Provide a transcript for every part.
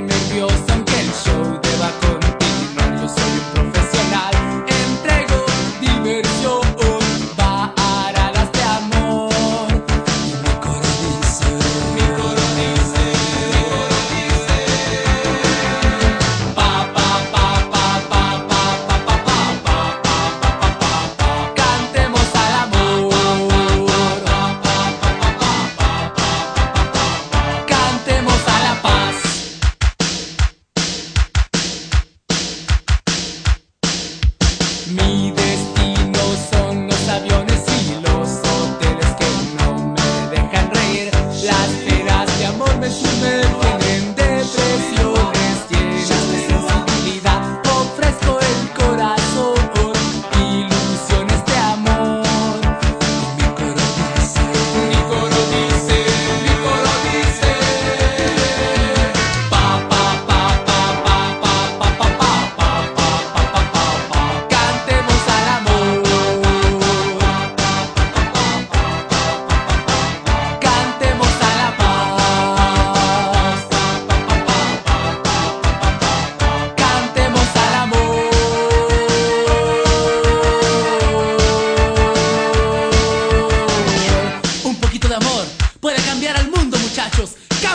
pone nervioso aunque el show Thinking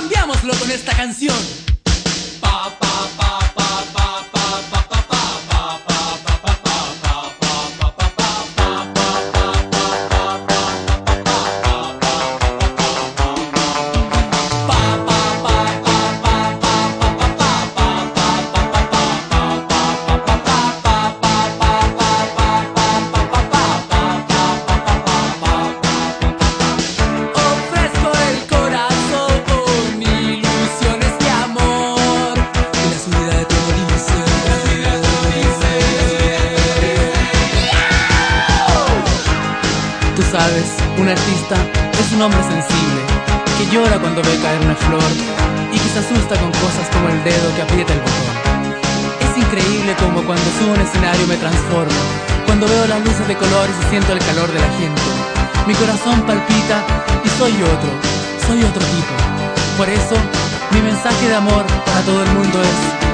Cambiámoslo con esta canción. Pa pa pa Tú sabes, un artista es un hombre sensible que llora cuando ve caer una flor y que se asusta con cosas como el dedo que aprieta el botón. Es increíble como cuando subo un escenario me transformo, cuando veo las luces de colores y siento el calor de la gente. Mi corazón palpita y soy otro, soy otro tipo. Por eso, mi mensaje de amor para todo el mundo es